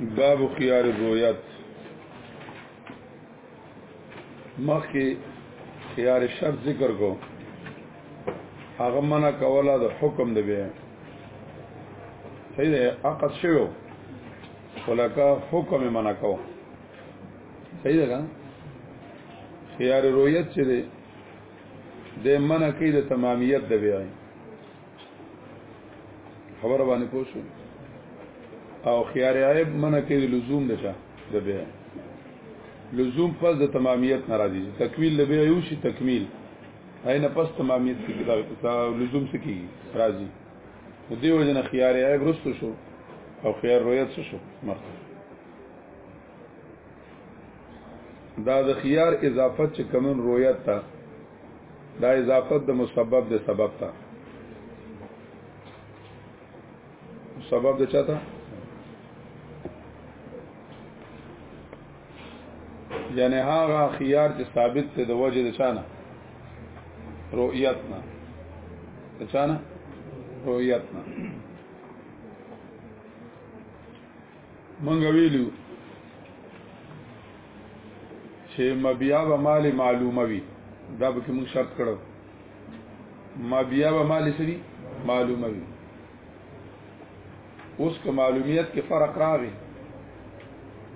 باب خيار الرؤيات مخکې خيار شرط ذکر کو هغه منع کوله د حکم دی به صحیح ده عقد شوی ولکه حکم منع کو صحیح ده خيار رؤيت چې د منع کوي د تمامیت د بیع خبر باندې پوښو او خيار عیب منع کوي د لزوم دچا د بیع لزوم پس د تمامیت ناراضي تکمیل د بیع یو شي تکمیل اينه پس تمامیت کې دا لزوم څه کیږي راضي نو دی وجه نه خيار عیب رستو شو او خيار رویت شو مخ دا د خيار اضافت چې کمن رویت تا دا اضافت د مسبب د سبب تا سبب د چاته یعنی هغه خيار چې ثابت ته د وجه د چانه رؤیت نه د چانه رؤیت نه مونږ ویلو چې مبیا به مال معلومه وي دا به موږ شرط کړو مبیا به مال سری معلومه وي اوس که معلومیت کې فرق راغی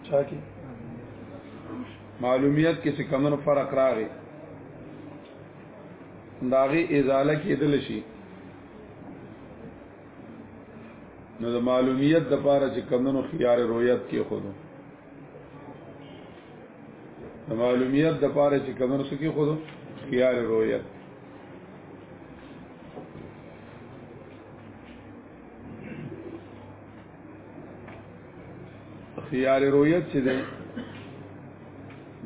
چا کې معلومیت کې څه کمنو فرق راغی داغه ازاله کېدل شي نو د معلومیت د پاره چې کمونو خيار رویت کې خودو د معلومیت د پاره چې کمونو سکی خودو خيار رویت خيار رویت چې ده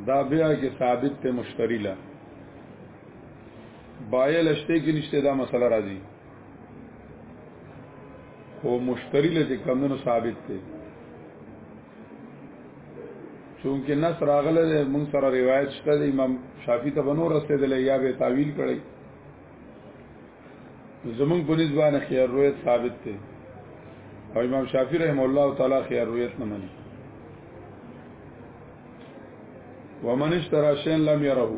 دا بیا کې ثابت ته مشتری لا بایل شته کې نشته دا مسله راځي او مشتری له چې کمونو ثابت دی چونکه نس راغله ده مونږ سره روایت شته د امام شافعي ته بنور رسیدلې یا به تعویل کړي زمون په نسبانه خیر روایت ثابت ده او امام شافعي رحم الله تعالی خیر روایت نه مني ومن اشترى شيئا لم يره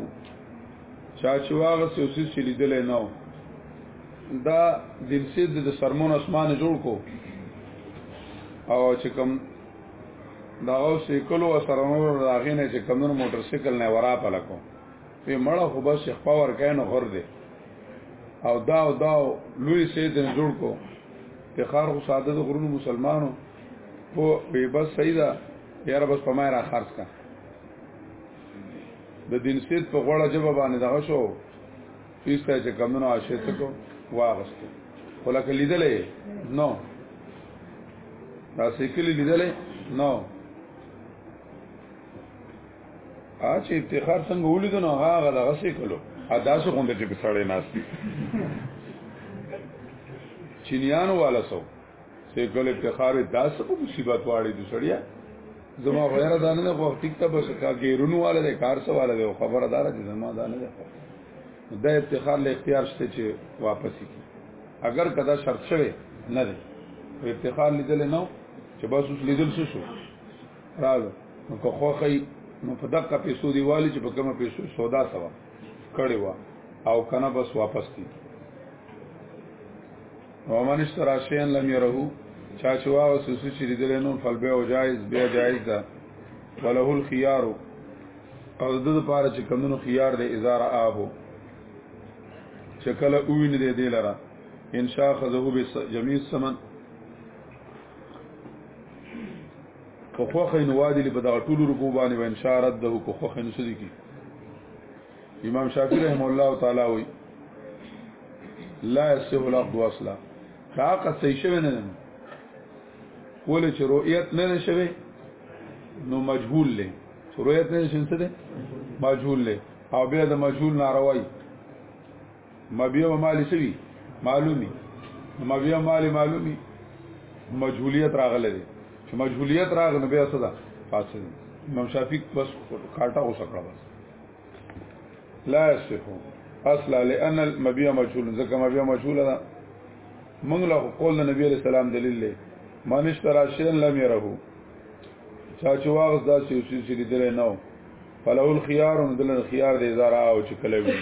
چا چې واغه سوسي چې لیدل نه و دا دلسید د سرمون اسمان جوړ کو او چې کوم دا او سیکلو سرمون راغینه چې کوم موټر سیکل نه ورا پلکو په مړه خو بس خپل ور کین غور دی او دا او دا لوی سید جوړ کو ته خار خو ساده غرونو مسلمانو په بس صحیح ده یاره بس په ما را خرڅ کا د دین سید په غوړه جبه باندې دغه شو پیسته چې کمونو عاشق کو واغستو ولکه لیدلې نو دا سیکلی لیدلې نو اچ افتخار څنګه ولیدو نو هغه دغه سیکلو ادا شو غونډه چې په سړې ناس چینیانو والا سو سیکل افتخار دا څه په مصیبت واړی د سړیا زما غیر دانه نه وخت ټیک ته بس کا غیرونو والے د کار سره والے د خبره دار چې زما دانه ده د افتخار له اختیار شته چې واپس کی اگر کدا شرط شوه نه ده افتخار لیدل نه چې بس اوس لیدل شو راز نو که خوخی نو په دقه پیسو دی والی چې په کومه پیسو سودا سوا کړي وا او کنه بس واپس کی ومن اشترا شین لم يره چا چې واو سوسو چې لیدل نو فل به او جایز به جایز ده وله الخيار او د لپاره چې کمونو خيار د ازار اهو چې کله اوین دې دې لره ان شاء خذه به جميع سمن کو خوخه نو وادي په دغه ټولو رکوع باندې و ان شاء رده کو خوخه نو سدي کی امام شافعی رحم الله تعالی وی لا یصح العقد واصلا کاقه صحیح شوی نه کول چې رؤیت نه شوی نو مجهول لې رؤیت نه شین څه ده مجهول لې او بیا د مجهول ناروای مبیع و مال سوی معلومی مبیع مال معلومی مجهولیت راغله دي چې مجهولیت راغنه بیا صدا فاسد امام شافعی بس کاټه اوسه کړه بس لا يصح اصلا لان المبيع مجهول ځکه مبيع مجهول ده موږ له قول نبی عليه السلام دلیل لې من اشترى شيئا لم يره چا چې واغز دا چې اوسې چې لیدل نه و فله الخيار نو دل الخيار دې زارا او چې کله وي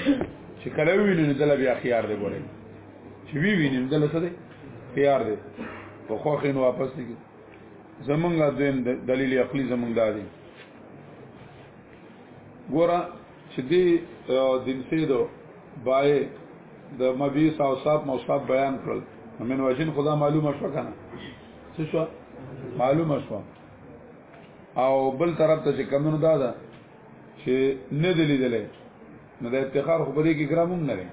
چې کله وي نو دل بیا خيار دې ګورې چې وی وی نو دل څه دې خيار دې په خو خین واپس دي زمونږ دویم دلیل عقلی زمونږ دادي ګوره چې دی دین سیدو بای د مبیس او صاحب مصاب بیان کړل من وجین خدا معلومه شو کنه څه شو معلومه شو او بل طرف ته چې کمونو دا ده چې نه دی لیدلې نو د افتخار خو بده کې ګرام هم نه لري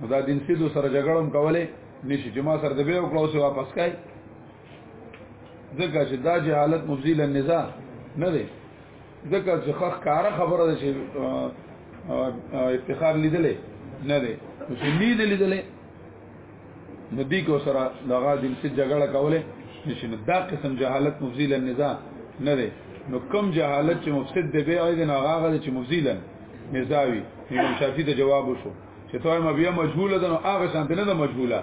نو دا دین سیدو سره جګړم کولای نشي چې ما سره د به او کلاوس واپس کای ځکه چې دا جهالت مزیل النزاع نه دی ځکه چې خخ کار خبره ده چې افتخار لیدلې نه دی نو چې نه دی لیدلې نو دی کو سره دغه د څه جګړه کوله نشي نو دا قسم جهالت مزیل النزاع نه دی نو کم جهالت چې مفسد دی به اې نه هغه چې مزیل نزاوی امام شافعي ته جواب وشو چې توه ما بیا مجهوله ده نو هغه شانته نه ده مجهوله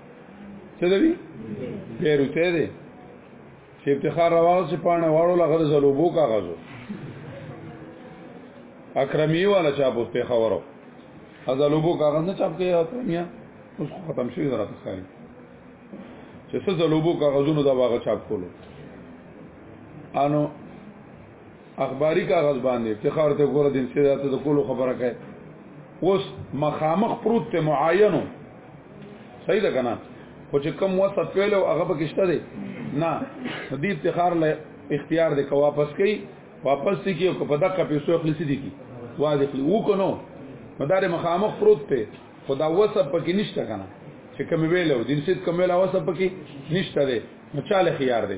څه دی بیروته دی چې افتخار راوړل چې پانه واړو لغه زلوبو کاغذو اکرمی والا چاپ اوس په خبرو ازلوبو کاغذ نه چاپ کړی اکرمیا اوس ختم شوی درته ښکاری چې څه زلوبو کاغذونو دا واغه چاپ کولو انو اخباری کاغذ باندې افتخار ته ګوره دین سي ذاته د کولو خبره کوي اوس مخامخ پروت ته معاینو صحیح ده کنه خو چې کم وسط ویل او هغه پکشته دي نه دې افتخار له اختیار دې کو واپس کوي واپس دي کیو په دقه پیسو اخلي دي کی واضح وو کنو مدار مخامخ پروت ته خدا وسط پکې نشته کنه چې کم ویل او دین سي کم ویل وسط پکې نشته دي مچاله خيار دي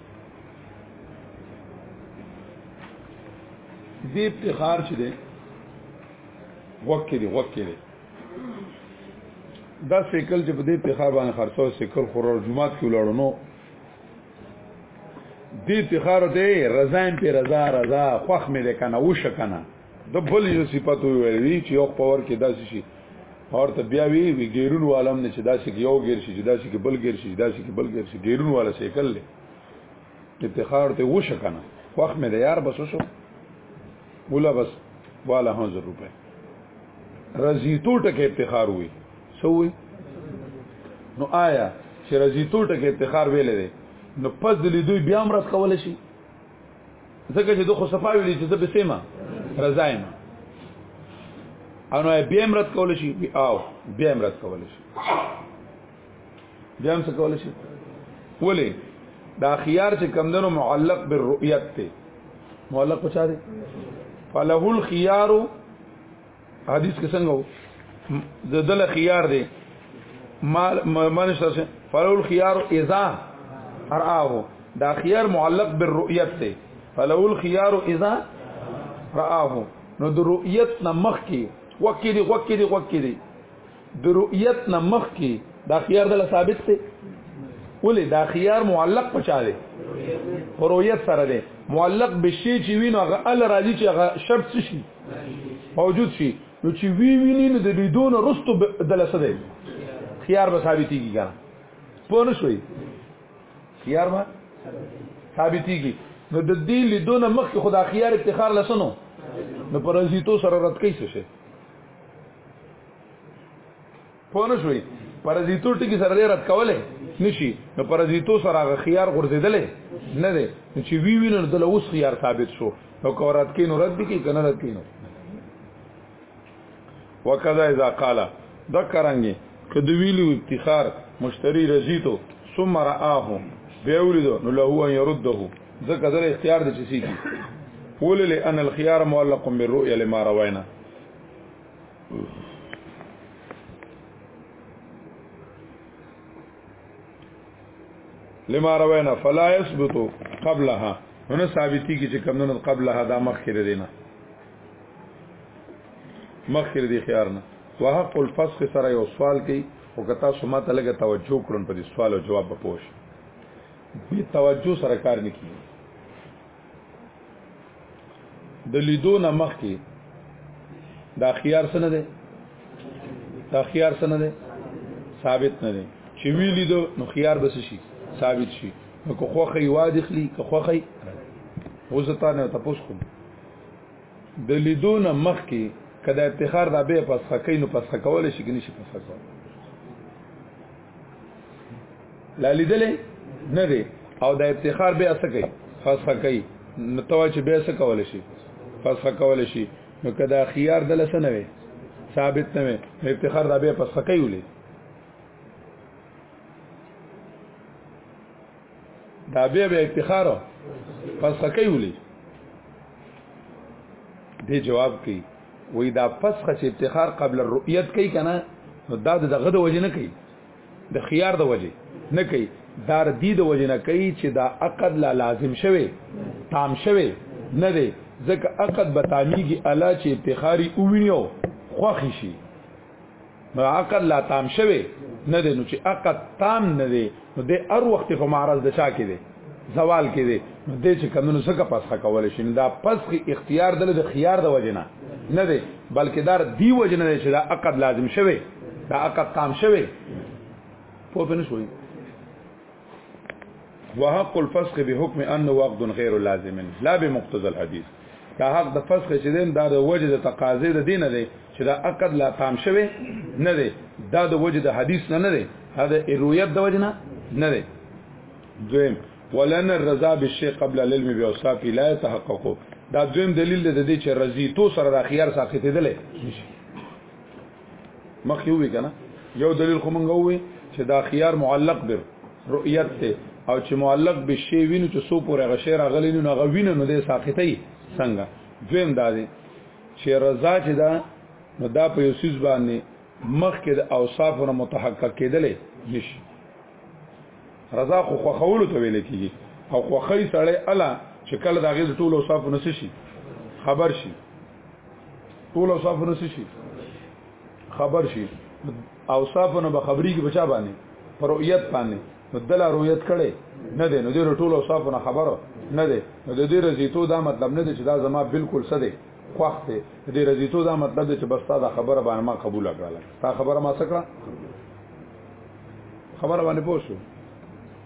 دې افتخار چې دی وکړي دی وکړي دی دا سیکل چې په دې افتخار باندې خرڅو سیکل خور جمعات کې ولاړو نو دې افتخار ته رضایم په رضا رضا خوخ مې ده کنه وش کنه د بل یو صفات ویل وی چې یو پاور کې داسې شي اور ته بیا وی وی ګیرون والم نه چې داسې کې یو ګیر شي چې داسې کې بل ګیر شي چې داسې کې بل ګیر شي ګیرون والا سیکل له افتخار ته وش کنه وخت مې د یار بس وشو مولا بس والا 1000 روپے رزیتو ټکه افتخار وی سوې نو آیا چې رزیتو ټکه افتخار ویلې ده نو پس دلی دوی بیا مرز کول شي ځکه چې د خو صفا ویلي چې زه به سیمه رضا یم او نو بیا مرد کول شي او بیا مرد کول شي بیا هم څه کول شي ولی دا خيار چې کمندونو معلق بالرؤيت ته معلق پچا دي فله الخيار حدیث کې څنګه وو د دل خيار دی مال من شته فلو الخيار اذا رآه دا خيار معلق بالرؤيت دی فلو الخيار اذا رآه نو د رؤيت نه مخ کې وکړي وکړي وکړي د رؤیت نه مخ کې دا خيار د ثابت دی ولې دا خيار معلق پچا دی پر رؤیت سره دی معلق بشي چې وینو هغه ال راځي چې هغه شرط شي موجود شي نو چې وی ویني نو د لیدون رستو د لسه دی خيار به ثابتيږي کنه پوه نه شوي خيار به ثابتيږي نو د دې لیدون مخ خدا خيار افتخار لسنو نو پر ازیتو سره رد کیسه شي پوه نه شوي پرازیتو ټکی سره دی رد کولی نشي نو پرازیتو سره هغه خيار غورځېدلی نه دی چې وی وی نو دله اوس خيار ثابت شو نو که رد کړي نو رد دي که نه رد کړي نو وکذا اذا قال ذکرانګي که د ویلو افتخار مشتری رزیتو ثم رآه بیا ولیدو نو له هو يرده ځکه در اختیار دي چې سيږي ولل ان الخيار معلق بالرؤيه لما روينا لما روینا فلا يثبت قبلها هنا ثابتی کی چې کمنن قبلها دا مخکره دینا مخکره دی خيار نه وحق الفسخ سره یو سوال کی او کتا سما ته لګه توجه کړون په دې سوال او جواب په پوښ به توجه سره کار نکړي د لیدو نه مخکې دا خيار سره ده دا خيار سره ده ثابت نه ده چې وی لیدو نو خيار بس شي ثابت شي نو که خوخه وادخلی که خوخه وزتا نه تاسو کوم د لیدو نه مخکې کدا افتخار دا به پس خکې نو پس خکول شي کې نشي پس خکول لا لیدلې نه دی او د افتخار به اسه کوي فسخه کوي نو تو چې به اسه کول شي فسخه کول شي نو کدا خيار د لسه نه وي ثابت نه وي افتخار دا به فسخه کوي ولې دا به به افتخار فسخه کوي ولې دې جواب کوي وی دا پسخه چې افتخار قبل الرؤیت کوي کنه نو دا دغه د وجه نه کوي د خيار د وجه نه کوي دا د دې د وجه نه کوي چې دا عقد لا لازم شوي تام شوي نه دی ځکه عقد به تامیږي الا چې افتخاری اووینیو خوخی شي نو عقل لا تام شوی نه دی نو چې عقل تام نه دی نو د هر وخت په معرض د چا کې دی زوال کې دی نو د چې کمونو څخه پسخه کول شي دا پسخه اختیار دل د خيار د وجنه نه دی بلکې دار دی وجنه دی چې دا عقد لازم شوی دا عقد تام شوی په پنه شوی وحق الفسخ بحكم انه وقت غير لازم لا بمقتضى الحديث دا حق د فسخ چې دین دا د وجه د تقاضې د دین دی چې دا عقد لا تام شوی نه دی دا د وجه د حدیث نه نه دی دا د رؤیت د وجه نه نه دی دویم ولن الرضا بالشيء قبل العلم باوصافه لا يتحقق دا دویم دلیل دی چې رضیتو سره د خيار ساقط دی مخ یو وی کنه یو دلیل خو مونږ وې چې دا خيار معلق بر رؤیت ته او چې معلق به شی وینو چې سو پورې غشې راغلی نو هغه وینو نو دې ساقطې څنګه دویم دا دی چې رضا چې دا نو دا په یو سیس باندې مخ کې د اوصافونو متحقق کېدلې نشي رضا خو خوخولو ته ویل کېږي او خوخی سړی الا چې کله دا غیز ټول اوصافونو شي خبر شي ټول اوصاف نه شي خبر شي اوصاف نه به خبري کې بچا باندې پر رؤیت باندې نو دل رؤیت کړي نه دی نو د ټول اوصاف نه خبر نه دی نو د دې رضیتو دا مطلب نه دی چې دا زما بالکل څه دی خوښ دی د دې رضیتو دا مطلب دی چې بس تا دا خبره باندې ما قبول کړل تا خبره ما څه کړه خبره باندې پوښتنه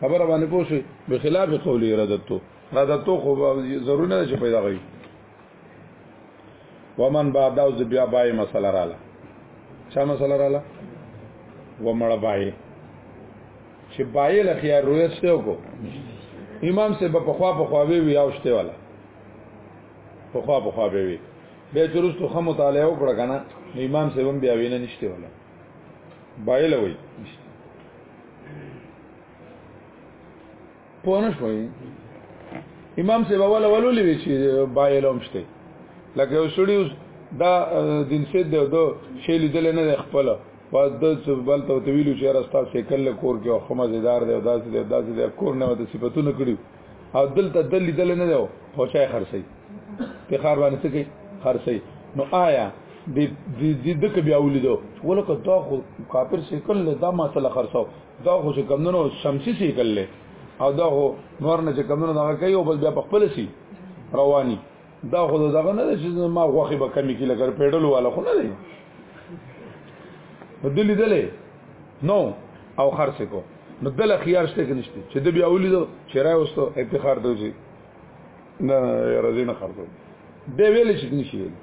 خبره باندې پوه شئ به خلاف قولی ردتو ردتو خو ضرور نه چې پیدا کوي ومن بعد او بیا بای مسله رااله چا مسله رااله ومړ بای چې بای له خيار رویت شته وکړو امام سے په خوا په خوا وی وی اوشته والا په خوا په خوا وی به چرستو خمو تعالی وکړه کنه امام سے هم بیا وینه نشته والا بایلوي پونه شوي امام سی باول ولو لوي چې بایلوم شته لکه وسړي دا دین سید دی دو شی لیدل نه خپل پس د بل ته ویلو چې راستا سیکل کور کې خو مزیدار دی داسې دی داسې دی کور نه د صفاتونه کړیو او دلته دل لیدل نه دی خو چای خرڅي په خار باندې څه کوي خرڅي نو آیا د د د کبي اولیدو ولکه دا خو کافر شکل له دا مسله خرڅو دا خو چې کمندونو شمسي شکل له او دا خو نور نه چې کمندونو دا کوي او بل بیا په خپل شي رواني دا خو دغه نه چې ما غوخي به کمی کې لګر پیډل والا خو نه دی بدلی دلې نو او خرڅ کو نو دل خيار شته کې نشته چې د بیا ولید چې راي وستو افتخار ته وځي نه راځي نه خرڅو دی ویل چې نشي ویل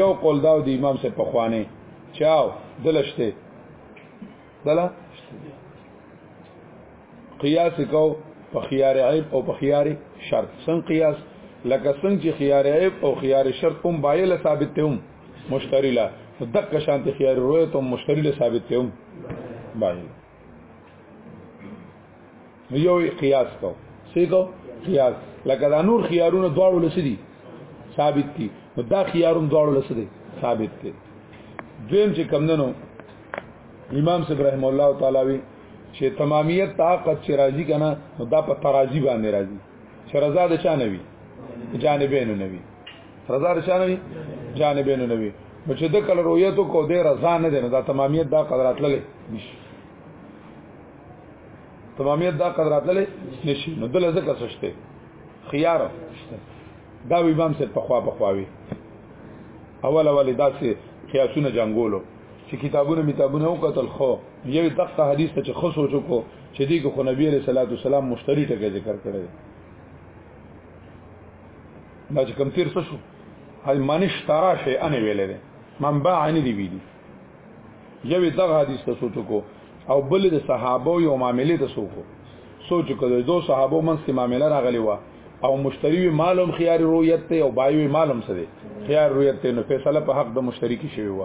یو قول دا د امام سے پخوانه چاو دلشته بلا قیاس کو په خيار عیب او په خيار شرط څنګه قیاس لکه څنګه چې خيار عیب او خيار شرط هم بایل ثابت ته هم مشتری لا دک شانت خيار رویت هم مشتری له ثابت ته هم بایل نو یو قیاس کو سی کو قیاس لکه دا نور خيارونه دواړو لسدي ثابت دي نو دا خيارون دواړو لسدي ثابت دي دویم چې کم دنو امام صاحب رحم الله تعالی وی چې تمامیت طاقت چې راضی کنه نو دا په ترازی باندې راضی چې رضا د چا نوي جانبین نوي رضا د چا نوي جانبین نوي نو چې د کل رؤیت کو د رضا نه دی نو دا تمامیت دا قدرات لګي تمامیت دا قدر اتلې نشي نو دل ځکه سشته خيار دا وی بام سر په خوا په خواوي اول اول داسې قیاسونه جنگولو چې کتابونه میتابونه او قتل خو یو دغه حدیث ته چې خو سوچو کو چې دی کو نبی عليه الصلاه والسلام مشتری ټکی ذکر کړی دا چې کم تیر څه شو هاي مانش ترا شي ان ویلې ده من باع ان دی ویلي یوې دغه حدیث ته سوچ کو او بل د صحابه یو معاملې ته سوچ کو سوچ کو د دوه صحابه منځ کې معاملې راغلی و او مشتری مالوم خيار رؤیت ته او بایوي مالوم سره خيار رؤیت ته نو فیصله په حق د مشتری کې شوی و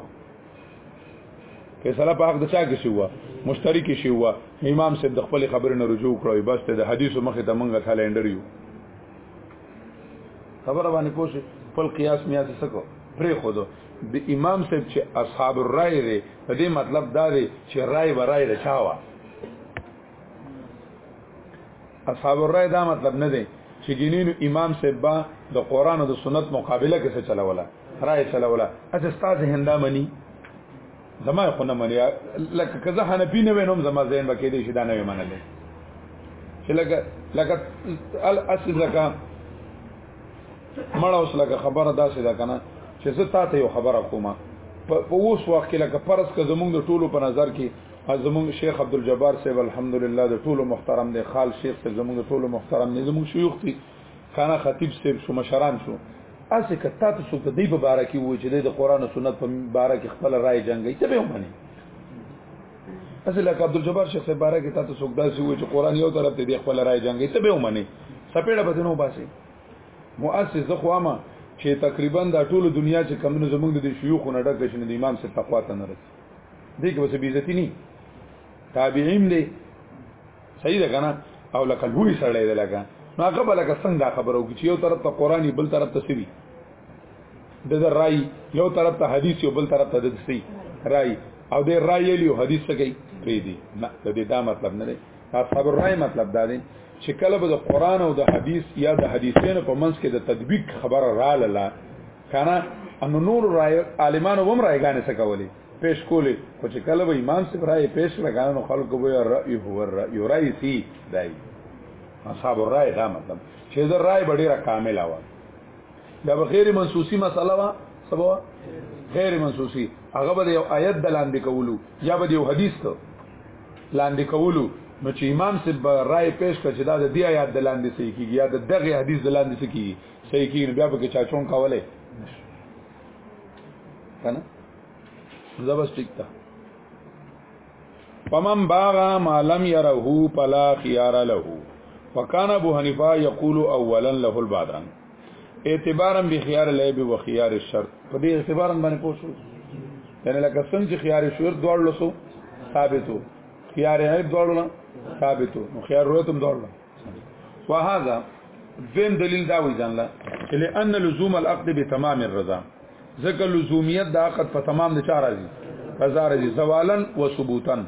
فیصله په حق د چا کې شوی و مشتری کې شوی و امام صاحب د خپل خبرې نه رجوع کړو بس ته د حدیثو مخې ته مونږه کالندر یو خبره باندې پوښي خپل قیاس میاز سکو پرې خودو د امام صاحب چې اصحاب الرای دی د دې مطلب دا دی چې رای به رای د چا وه اصحاب الرای دا مطلب نه دی چې ګینینو امام صاحب با د قران او د سنت مقابله کې څه چلوله رای چلوله اته استاد هندا منی زما خو نه مني لکه که زه حنفي نه وینم زما ذهن بکې دي شي دا نه منل چې لکه لکه الاصل زکه مړ اوس لکه خبره داسې ده کنه چې زه تا ته یو خبره کومه په اوس وخت کې لکه فرض که زمونږ د ټولو په نظر کې زمونږ شیخ عبدالجبار صاحب الحمدلله د ټولو محترم دی خال شیخ صاحب زمونږ د ټولو محترم دی زمونږ شیوخ دي کانا خطیب صاحب شو مشران شو اسه کته ته څوک دی په باره کې وای چې د قران او سنت په باره کې خپل رائے جنگي ته به ومني اسه لکه عبد الجبار شیخ صاحب باره کې تاسو څوک داسې وای چې قران یو طرف ته دی خپل رائے جنگي ته به ومني سپېړه به نو باسي مؤسس زه خو ما چې تقریبا دا ټول دنیا چې کمونه زمونږ د شيوخ نه ډک شنه د امام سره تقوا ته نه رسي دې کې وسه بیزتی نه تابعین دې صحیح ده کنه او لکه لوی سړی دی لکه نو هغه بل که څنګه خبرو کې چې یو طرف ته قرآني بل طرف ته سوي د در رای یو طرف ته حدیث یو بل طرف ته د سي رای او د رای یو حدیث څه کوي پری دي نه د دې دا مطلب نه دی اصحاب الرای مطلب دا دی چې کله به د قرآن او د حدیث یا د حدیثونو په منځ کې د تطبیق خبره رااله کنه انو نور رای عالمانو هم رايګانې څه کولې پیش کولی خو چې کله به امام صاحب رائے پیش لګا نو خلکو به رأی هو رأی رأی سی دای اصحاب الرأی دا مطلب چې دا رأی به ډیره کامله و دا به غیر منسوسی مسله وا سبا غیر منسوسی هغه به یو آیت د لاندې کولو یا به یو حدیث ته لاندې کولو نو چې امام صاحب رائے پیش کړ چې دا د دې آیات د لاندې صحیح کیږي یا د دغه حدیث د لاندې صحیح کیږي صحیح کیږي بیا به چا چون کولای کنه زبس ټیک تا فمن باغ ما لم يره فلا خيار له وكان ابو حنيفه يقول اولا له البادران اعتبارا بخيار العيب وخيار الشرط په دې اعتبارا باندې پوښو یعنی لکه څنګه چې خيار شرط دوړ لسو ثابتو خيار عيب دوړ ثابتو خيار روتم دوړ وهذا دویم دلیل دا وی ځان لا چې لئن لزوم العقد بتمام الرضا ځکه لزومیت د عقد په تمام د چا راځي رضا راځي زوالن و ثبوتن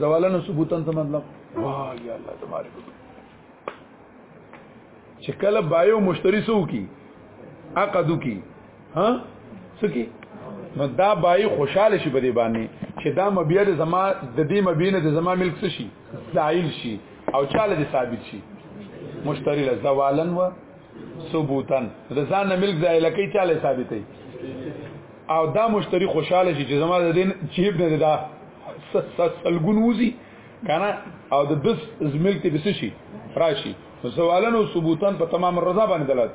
زوالن و ثبوتن څه مطلب واه یا الله تبارک چې کله بایو مشتری سو کی عقد کی ها سکی نو دا بای خوشاله شي په دې باندې چې دا مبیا د زما د دې مبینه د زما ملک څه شي زایل شي او چاله دې ثابت شي مشتری له زوالن و ثبوتن رضا نه ملک زایل کوي چاله ثابتې او دا مشتری خوشاله شي چې زما د دین چیب نه دا سلګون وزي کنه او د دس زملک ته بس شي راشي زوالن او ثبوتن په تمام رضا باندې دلالت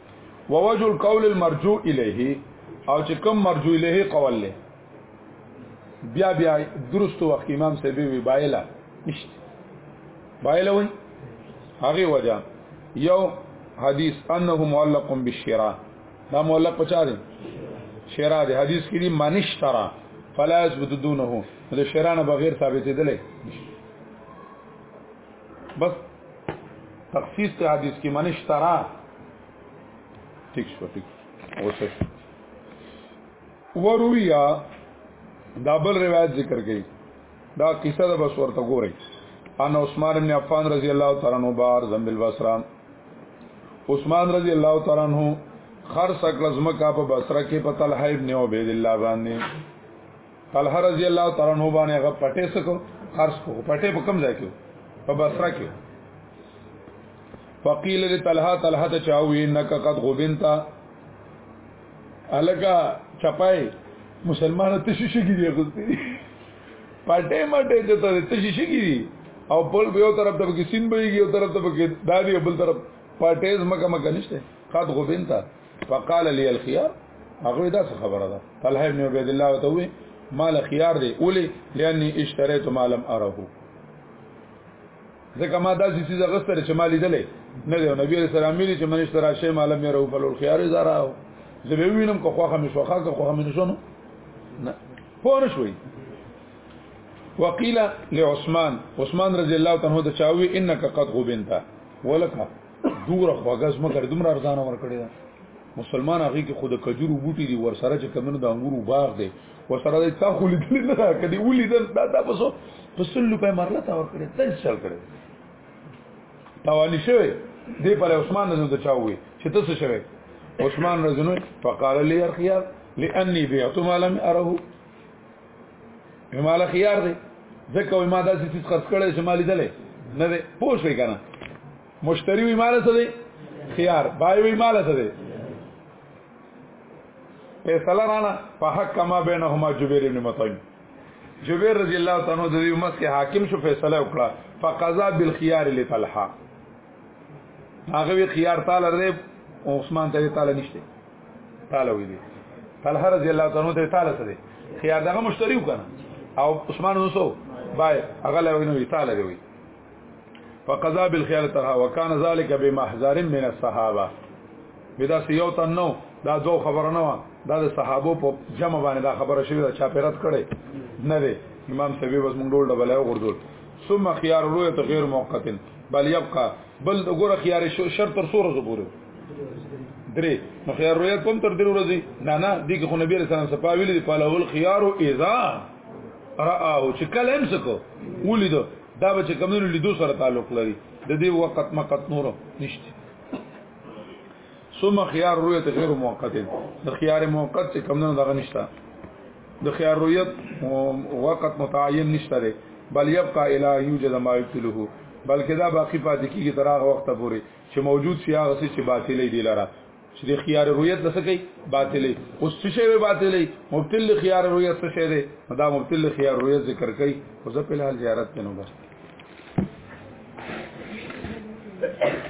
ووجه القول المرجو الیه او چې کوم مرجو الیه قول له بیا بیا درست وخت امام سبی وی بایلا نشته بایلا وی هغه وجه یو حدیث انه معلق بالشراء دا معلق پچا دی شراء دی حدیث کې دی منشترا فلا يثبت دونه د شراء نه بغیر ثابتې دي بس تخصیص ته حدیث کې منش ترا ټیک شو ټیک اوسه ورویا دا بل روایت ذکر کړي دا قصه د بس ورته ګوري ان عثمان بن عفان رضی الله تعالی عنہ بار زمبل بصره عثمان رضی الله تعالی عنہ خر سکل زمکا په بصره کې په طلحه ابن عبید الله باندې طلحه رضی الله تعالی عنہ باندې هغه پټه سکو قرض کو پټه په کم ځای کې په بصره کې فقیل لطلحه طلحه ته چاوي انک قد غبنتا الکا چپای مسلمان ته شیشه کې دی غوستي پټه مټه ته ته شیشه کې دی او بل یو طرف ته کې سین بهږي یو طرف ته کې دادی بل طرف پټه زمکه مکه نشته قد غبنتا فقال لي الخيار هغه دا څه خبره ده طلحه ابن عبيد الله وته وي مال خيار دی اولی لاني اشتريت ما لم اره ځکه ما داسې چیز غستره چې مال لیدلې نه دی نبی رسول الله ملي چې من اشترا شی مال مې رو فل الخيار زراو زه به وینم کو خوخه مې شوخه کو خوخه مې شونو نه پوه شوي وقيل لعثمان عثمان رضی الله عنه ته چاوي انك قد غبنت ولك دوره خواږه زمکه دومره ارزانه ورکړی دا مسلمان هغه کې خود کجورو بوټي دي ور سره چې کمنو د انګورو باغ دی ور سره د تا خو لیدل نه دا کدي ولي دا دا پسو پسل لوپه مرله تا ورکړی تل چل کړی توانی شوی دی په عثمان نه ته چاوي چې تاسو شوی عثمان رضی الله فقال لي يا خيار لاني بعت ما لم اره مال خيار دی ځکه وای ما داسې څه خرڅ کړی چې مالې دلې نه دی پوه شوې کنه مشتری وی مال څه دی خيار بای وی مال څه دی فیصله رانا په حق کما بینهما جبیر ابن مطعم جبیر رضی الله تعالی د دې مسکه حاکم شو فیصله وکړه فقضا بالخيار لطلحه هغه خيار تعالی رې عثمان تعالی نشته تعالی وی دي طلحه رضی الله تعالی عنہ ته تعالی سره خيار دغه مشتری وکنه او عثمان نو سو بای هغه لوي نو تعالی دی وی فقضا بالخيار ترها وكان ذلك بمحذر من الصحابه بدا سيو تنو دا دو خبر نه و دا د صحابو په جمع باندې دا خبره شوې دا چا پیرت کړي نه دی امام سبي بس مونږ ډول ډبل او غردول ثم خيار رويت غير موقتن بل يبقى بل وګوره خيار شرط تر سور زبور درې نو خيار رويت هم تر درې ورځې نه نه دي کې خو نبی رسول الله صفاوی لري په لول خيار اذا راه چې کله هم سکو ولید دا به چې کومو لیدو سره تعلق لري د دې وخت مقت نور نشته ثم خيار رويت غير موقت د خيار موقت چې کومو دغه نشته د خيار رؤيت وقت متعين نشته ده بل يبقى الى يوجد ما يبتله بلکې دا باقی پاتې کیږي تر هغه وخت پورې چې موجود شي هغه څه چې باطلې دی لره چې د خيار رؤيت لسه کوي باطلې اوس څه شی به باطلې مبتل خيار رؤيت څه شی دی دا مبتل خيار رؤيت ذکر کوي او زه په حال زیارت کې نو بس Thank you.